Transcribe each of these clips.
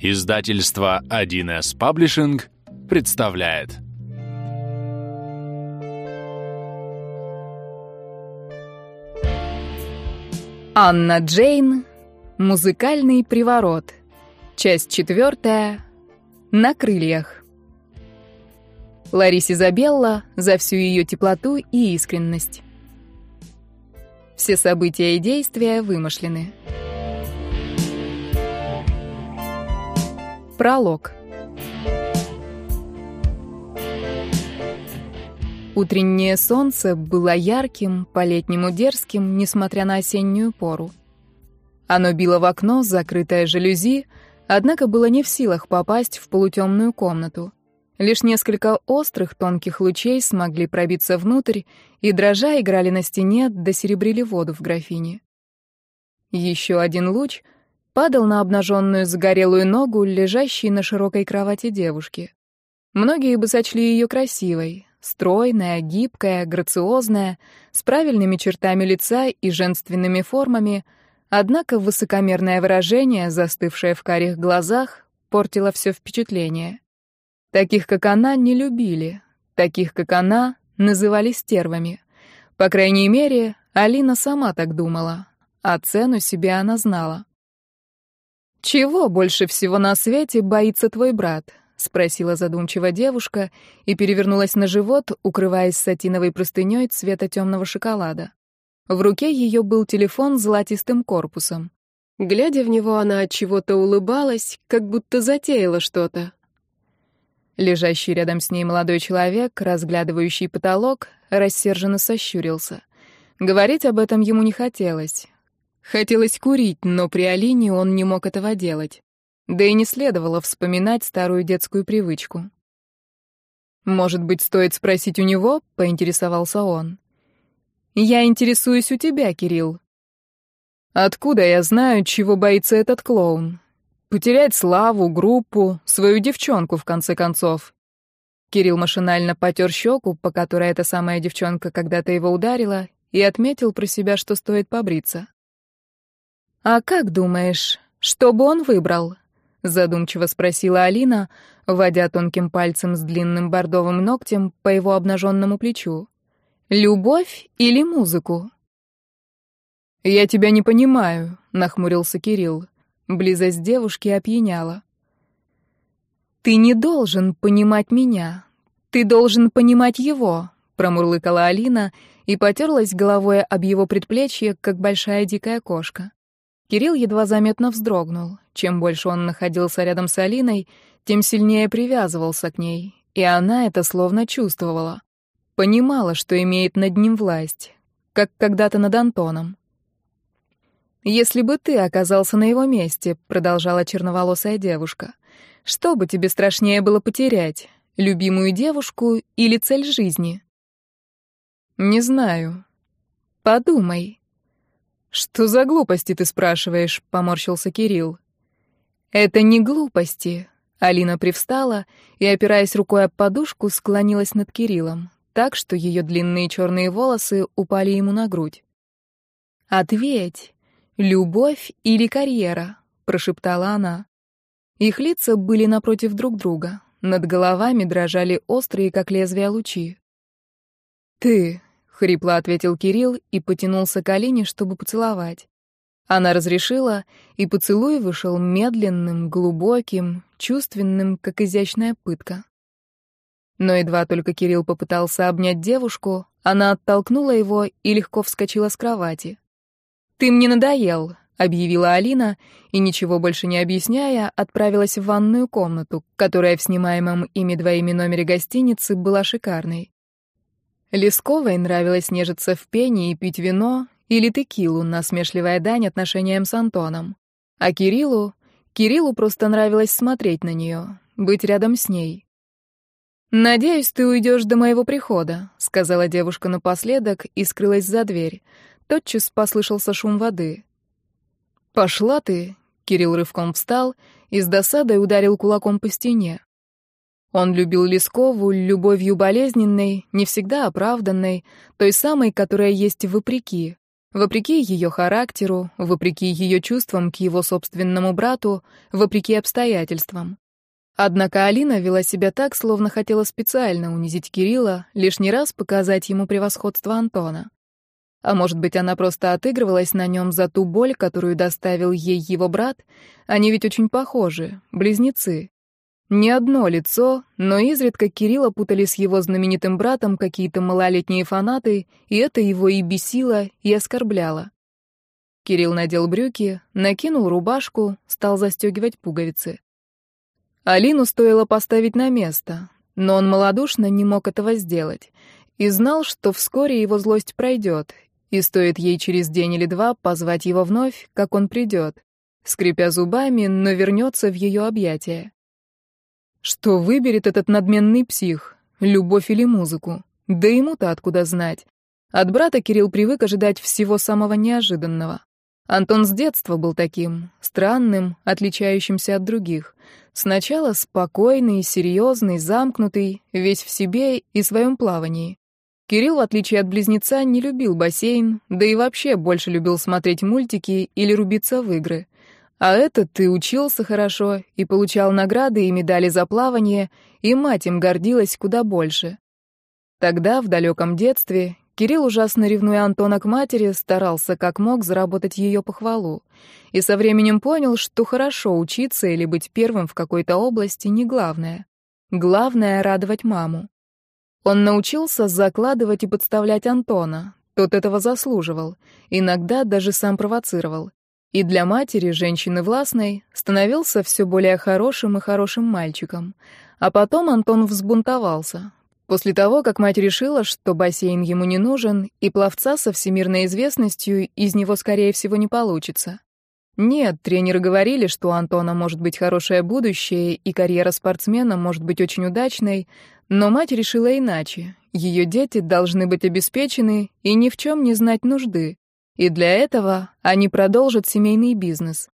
Издательство 1С Паблишинг представляет Анна Джейн Музыкальный приворот Часть четвертая На крыльях Ларисе Изабелла за всю ее теплоту и искренность. Все события и действия вымышлены. Пролог. Утреннее солнце было ярким, по-летнему дерзким, несмотря на осеннюю пору. Оно било в окно, закрытое жалюзи, однако было не в силах попасть в полутемную комнату. Лишь несколько острых, тонких лучей смогли пробиться внутрь и, дрожа, играли на стене, досеребрили воду в графине. Еще один луч — падал на обнаженную загорелую ногу, лежащей на широкой кровати девушки. Многие бы сочли ее красивой, стройная, гибкая, грациозная, с правильными чертами лица и женственными формами, однако высокомерное выражение, застывшее в карих глазах, портило все впечатление. Таких, как она, не любили, таких, как она, называли стервами. По крайней мере, Алина сама так думала, а цену себе она знала. «Чего больше всего на свете боится твой брат?» — спросила задумчиво девушка и перевернулась на живот, укрываясь сатиновой простыней цвета темного шоколада. В руке ее был телефон с золотистым корпусом. Глядя в него, она от чего-то улыбалась, как будто затеяла что-то. Лежащий рядом с ней молодой человек, разглядывающий потолок, рассерженно сощурился. Говорить об этом ему не хотелось. Хотелось курить, но при Алине он не мог этого делать. Да и не следовало вспоминать старую детскую привычку. «Может быть, стоит спросить у него?» — поинтересовался он. «Я интересуюсь у тебя, Кирилл». «Откуда я знаю, чего боится этот клоун? Потерять славу, группу, свою девчонку, в конце концов». Кирилл машинально потер щеку, по которой эта самая девчонка когда-то его ударила, и отметил про себя, что стоит побриться. «А как думаешь, что бы он выбрал?» — задумчиво спросила Алина, водя тонким пальцем с длинным бордовым ногтем по его обнаженному плечу. «Любовь или музыку?» «Я тебя не понимаю», — нахмурился Кирилл. Близость девушки опьяняла. «Ты не должен понимать меня. Ты должен понимать его», — промурлыкала Алина и потерлась головой об его предплечье, как большая дикая кошка. Кирилл едва заметно вздрогнул. Чем больше он находился рядом с Алиной, тем сильнее привязывался к ней, и она это словно чувствовала. Понимала, что имеет над ним власть, как когда-то над Антоном. «Если бы ты оказался на его месте», — продолжала черноволосая девушка, «что бы тебе страшнее было потерять, любимую девушку или цель жизни?» «Не знаю». «Подумай», «Что за глупости ты спрашиваешь?» — поморщился Кирилл. «Это не глупости». Алина привстала и, опираясь рукой об подушку, склонилась над Кириллом, так что ее длинные черные волосы упали ему на грудь. «Ответь, любовь или карьера?» — прошептала она. Их лица были напротив друг друга. Над головами дрожали острые, как лезвия, лучи. «Ты хрипло ответил Кирилл и потянулся к Алине, чтобы поцеловать. Она разрешила, и поцелуй вышел медленным, глубоким, чувственным, как изящная пытка. Но едва только Кирилл попытался обнять девушку, она оттолкнула его и легко вскочила с кровати. «Ты мне надоел», — объявила Алина, и, ничего больше не объясняя, отправилась в ванную комнату, которая в снимаемом ими двоими номере гостиницы была шикарной. Лесковой нравилось нежиться в пене и пить вино или текилу, насмешливая дань отношениям с Антоном. А Кириллу... Кириллу просто нравилось смотреть на нее, быть рядом с ней. «Надеюсь, ты уйдешь до моего прихода», — сказала девушка напоследок и скрылась за дверь. Тотчас послышался шум воды. «Пошла ты!» — Кирилл рывком встал и с досадой ударил кулаком по стене. Он любил Лескову любовью болезненной, не всегда оправданной, той самой, которая есть вопреки. Вопреки ее характеру, вопреки ее чувствам к его собственному брату, вопреки обстоятельствам. Однако Алина вела себя так, словно хотела специально унизить Кирилла, лишний раз показать ему превосходство Антона. А может быть, она просто отыгрывалась на нем за ту боль, которую доставил ей его брат? Они ведь очень похожи, близнецы. Не одно лицо, но изредка Кирилла путали с его знаменитым братом какие-то малолетние фанаты, и это его и бесило, и оскорбляло. Кирилл надел брюки, накинул рубашку, стал застегивать пуговицы. Алину стоило поставить на место, но он малодушно не мог этого сделать и знал, что вскоре его злость пройдет, и стоит ей через день или два позвать его вновь, как он придет, скрипя зубами, но вернется в ее объятия. Что выберет этот надменный псих, любовь или музыку? Да ему-то откуда знать. От брата Кирилл привык ожидать всего самого неожиданного. Антон с детства был таким, странным, отличающимся от других. Сначала спокойный, серьезный, замкнутый, весь в себе и своем плавании. Кирилл, в отличие от близнеца, не любил бассейн, да и вообще больше любил смотреть мультики или рубиться в игры. А этот ты учился хорошо и получал награды и медали за плавание, и мать им гордилась куда больше. Тогда, в далеком детстве, Кирилл, ужасно ревнуя Антона к матери, старался как мог заработать ее похвалу. И со временем понял, что хорошо учиться или быть первым в какой-то области не главное. Главное — радовать маму. Он научился закладывать и подставлять Антона. Тот этого заслуживал. Иногда даже сам провоцировал. И для матери, женщины властной, становился все более хорошим и хорошим мальчиком. А потом Антон взбунтовался, После того, как мать решила, что бассейн ему не нужен, и пловца со всемирной известностью из него, скорее всего, не получится. Нет, тренеры говорили, что у Антона может быть хорошее будущее, и карьера спортсмена может быть очень удачной, но мать решила иначе. Ее дети должны быть обеспечены и ни в чем не знать нужды. И для этого они продолжат семейный бизнес.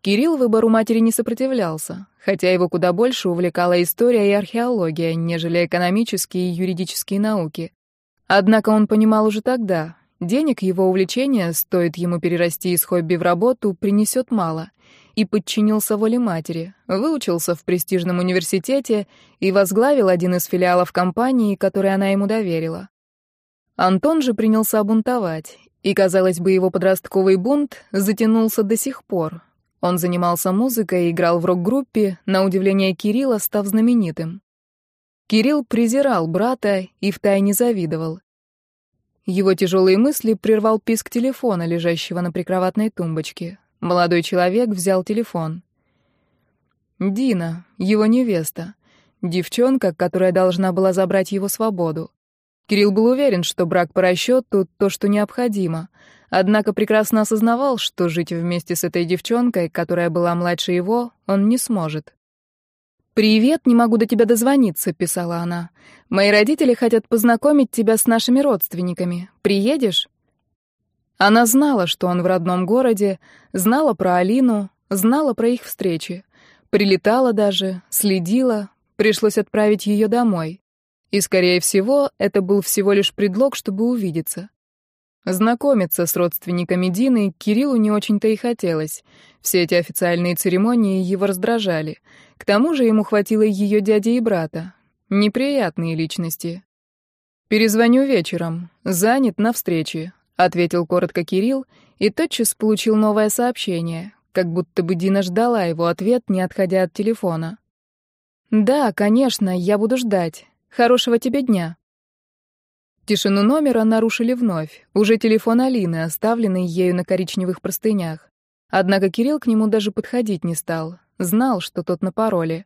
Кирилл выбору матери не сопротивлялся, хотя его куда больше увлекала история и археология, нежели экономические и юридические науки. Однако он понимал уже тогда, денег его увлечения, стоит ему перерасти из хобби в работу, принесет мало, и подчинился воле матери, выучился в престижном университете и возглавил один из филиалов компании, которой она ему доверила. Антон же принялся бунтовать, и, казалось бы, его подростковый бунт затянулся до сих пор, он занимался музыкой играл в рок-группе, на удивление Кирилла, став знаменитым. Кирилл презирал брата и втайне завидовал. Его тяжелые мысли прервал писк телефона, лежащего на прикроватной тумбочке. Молодой человек взял телефон. Дина, его невеста. Девчонка, которая должна была забрать его свободу. Кирилл был уверен, что брак по расчету — то, что необходимо — Однако прекрасно осознавал, что жить вместе с этой девчонкой, которая была младше его, он не сможет. «Привет, не могу до тебя дозвониться», — писала она. «Мои родители хотят познакомить тебя с нашими родственниками. Приедешь?» Она знала, что он в родном городе, знала про Алину, знала про их встречи. Прилетала даже, следила, пришлось отправить ее домой. И, скорее всего, это был всего лишь предлог, чтобы увидеться. Знакомиться с родственниками Дины Кириллу не очень-то и хотелось. Все эти официальные церемонии его раздражали. К тому же ему хватило ее дяди и брата. Неприятные личности. «Перезвоню вечером. Занят на встрече», — ответил коротко Кирилл и тотчас получил новое сообщение, как будто бы Дина ждала его ответ, не отходя от телефона. «Да, конечно, я буду ждать. Хорошего тебе дня». Тишину номера нарушили вновь, уже телефон Алины, оставленный ею на коричневых простынях. Однако Кирилл к нему даже подходить не стал, знал, что тот на пароле.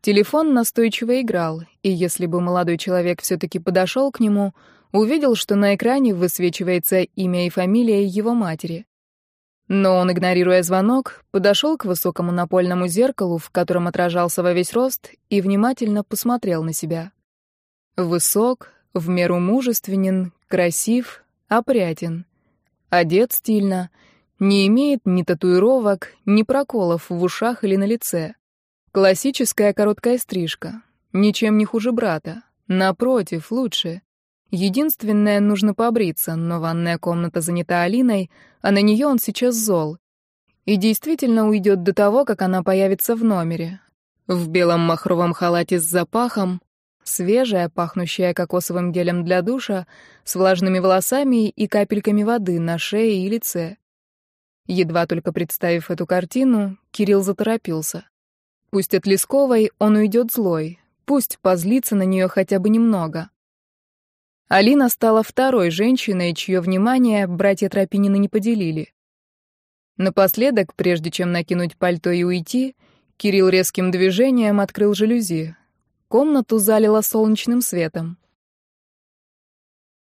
Телефон настойчиво играл, и если бы молодой человек все-таки подошел к нему, увидел, что на экране высвечивается имя и фамилия его матери. Но он, игнорируя звонок, подошел к высокому напольному зеркалу, в котором отражался во весь рост, и внимательно посмотрел на себя. Высок, в меру мужественен, красив, опрятен. Одет стильно, не имеет ни татуировок, ни проколов в ушах или на лице. Классическая короткая стрижка. Ничем не хуже брата. Напротив, лучше. Единственное, нужно побриться, но ванная комната занята Алиной, а на нее он сейчас зол. И действительно уйдет до того, как она появится в номере. В белом махровом халате с запахом, свежая, пахнущая кокосовым гелем для душа, с влажными волосами и капельками воды на шее и лице. Едва только представив эту картину, Кирилл заторопился. Пусть от Лесковой он уйдет злой, пусть позлится на нее хотя бы немного. Алина стала второй женщиной, чье внимание братья Тропинины не поделили. Напоследок, прежде чем накинуть пальто и уйти, Кирилл резким движением открыл жалюзи. Комнату залило солнечным светом.